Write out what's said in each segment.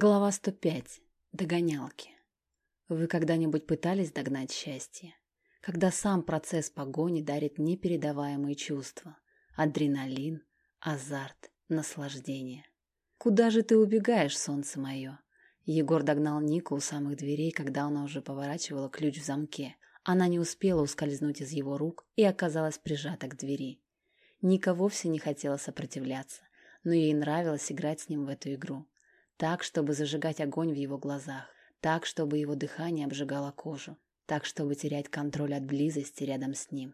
Глава 105. Догонялки. Вы когда-нибудь пытались догнать счастье? Когда сам процесс погони дарит непередаваемые чувства. Адреналин, азарт, наслаждение. Куда же ты убегаешь, солнце мое? Егор догнал Нику у самых дверей, когда она уже поворачивала ключ в замке. Она не успела ускользнуть из его рук и оказалась прижата к двери. Ника вовсе не хотела сопротивляться, но ей нравилось играть с ним в эту игру. Так, чтобы зажигать огонь в его глазах, так, чтобы его дыхание обжигало кожу, так, чтобы терять контроль от близости рядом с ним.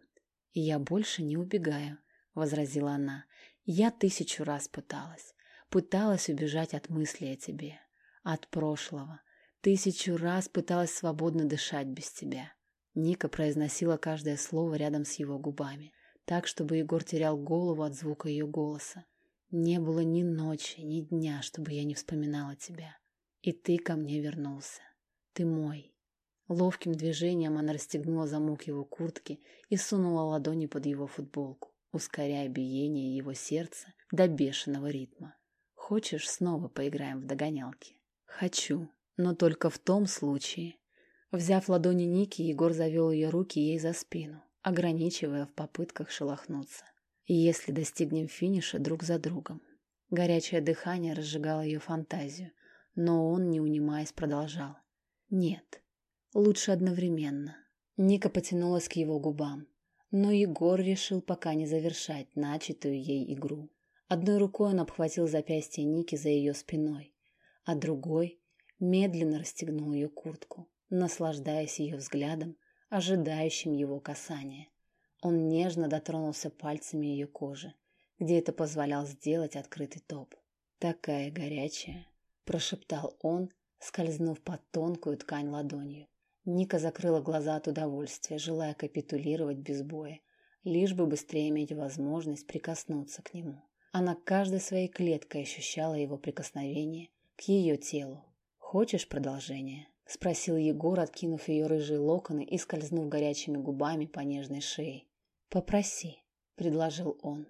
«И я больше не убегаю», — возразила она. «Я тысячу раз пыталась. Пыталась убежать от мысли о тебе, от прошлого. Тысячу раз пыталась свободно дышать без тебя». Ника произносила каждое слово рядом с его губами, так, чтобы Егор терял голову от звука ее голоса. Не было ни ночи, ни дня, чтобы я не вспоминала тебя. И ты ко мне вернулся. Ты мой. Ловким движением она расстегнула замок его куртки и сунула ладони под его футболку, ускоряя биение его сердца до бешеного ритма. Хочешь, снова поиграем в догонялки? Хочу, но только в том случае. Взяв ладони Ники, Егор завел ее руки ей за спину, ограничивая в попытках шелохнуться если достигнем финиша друг за другом. Горячее дыхание разжигало ее фантазию, но он, не унимаясь, продолжал. Нет, лучше одновременно. Ника потянулась к его губам, но Егор решил пока не завершать начатую ей игру. Одной рукой он обхватил запястье Ники за ее спиной, а другой медленно расстегнул ее куртку, наслаждаясь ее взглядом, ожидающим его касания. Он нежно дотронулся пальцами ее кожи, где это позволял сделать открытый топ. «Такая горячая!» – прошептал он, скользнув под тонкую ткань ладонью. Ника закрыла глаза от удовольствия, желая капитулировать без боя, лишь бы быстрее иметь возможность прикоснуться к нему. Она каждой своей клеткой ощущала его прикосновение к ее телу. «Хочешь продолжение?» – спросил Егор, откинув ее рыжие локоны и скользнув горячими губами по нежной шее. «Попроси», — предложил он.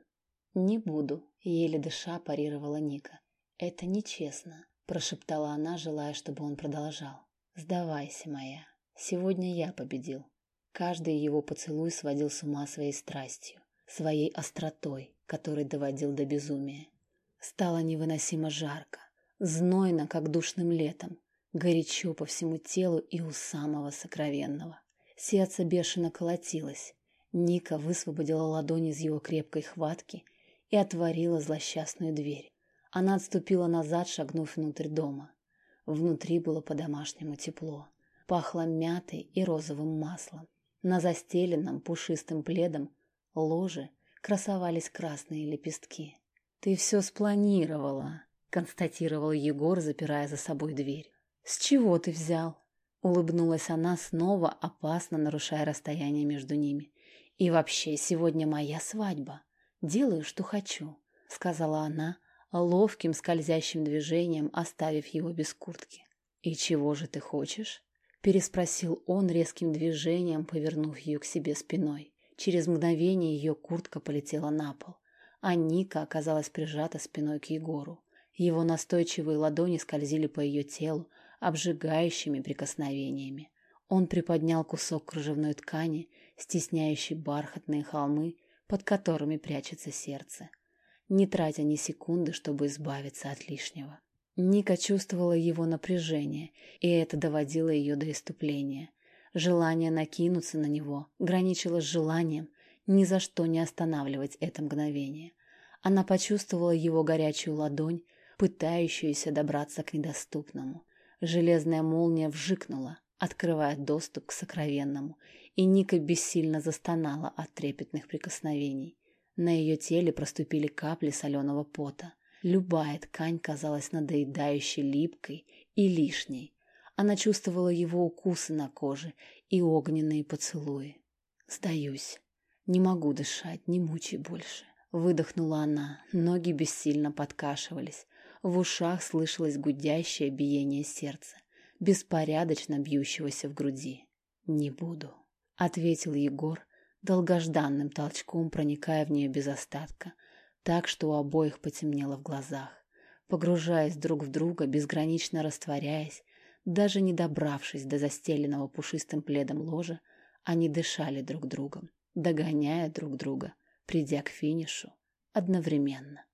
«Не буду», — еле дыша парировала Ника. «Это нечестно», — прошептала она, желая, чтобы он продолжал. «Сдавайся, моя. Сегодня я победил». Каждый его поцелуй сводил с ума своей страстью, своей остротой, который доводил до безумия. Стало невыносимо жарко, знойно, как душным летом, горячо по всему телу и у самого сокровенного. Сердце бешено колотилось, Ника высвободила ладонь из его крепкой хватки и отворила злосчастную дверь. Она отступила назад, шагнув внутрь дома. Внутри было по-домашнему тепло. Пахло мятой и розовым маслом. На застеленном пушистым пледом ложе красовались красные лепестки. «Ты все спланировала», — констатировал Егор, запирая за собой дверь. «С чего ты взял?» Улыбнулась она снова, опасно нарушая расстояние между ними. И вообще, сегодня моя свадьба. Делаю, что хочу, сказала она, ловким скользящим движением оставив его без куртки. И чего же ты хочешь? переспросил он резким движением, повернув ее к себе спиной. Через мгновение ее куртка полетела на пол, а Ника оказалась прижата спиной к Егору. Его настойчивые ладони скользили по ее телу обжигающими прикосновениями. Он приподнял кусок кружевной ткани стесняющий бархатные холмы, под которыми прячется сердце, не тратя ни секунды, чтобы избавиться от лишнего. Ника чувствовала его напряжение, и это доводило ее до иступления. Желание накинуться на него граничило с желанием ни за что не останавливать это мгновение. Она почувствовала его горячую ладонь, пытающуюся добраться к недоступному. Железная молния вжикнула, открывая доступ к сокровенному, и Ника бессильно застонала от трепетных прикосновений. На ее теле проступили капли соленого пота. Любая ткань казалась надоедающей липкой и лишней. Она чувствовала его укусы на коже и огненные поцелуи. «Сдаюсь. Не могу дышать, не мучай больше». Выдохнула она, ноги бессильно подкашивались. В ушах слышалось гудящее биение сердца, беспорядочно бьющегося в груди. «Не буду». — ответил Егор, долгожданным толчком проникая в нее без остатка, так что у обоих потемнело в глазах. Погружаясь друг в друга, безгранично растворяясь, даже не добравшись до застеленного пушистым пледом ложа, они дышали друг другом, догоняя друг друга, придя к финишу одновременно.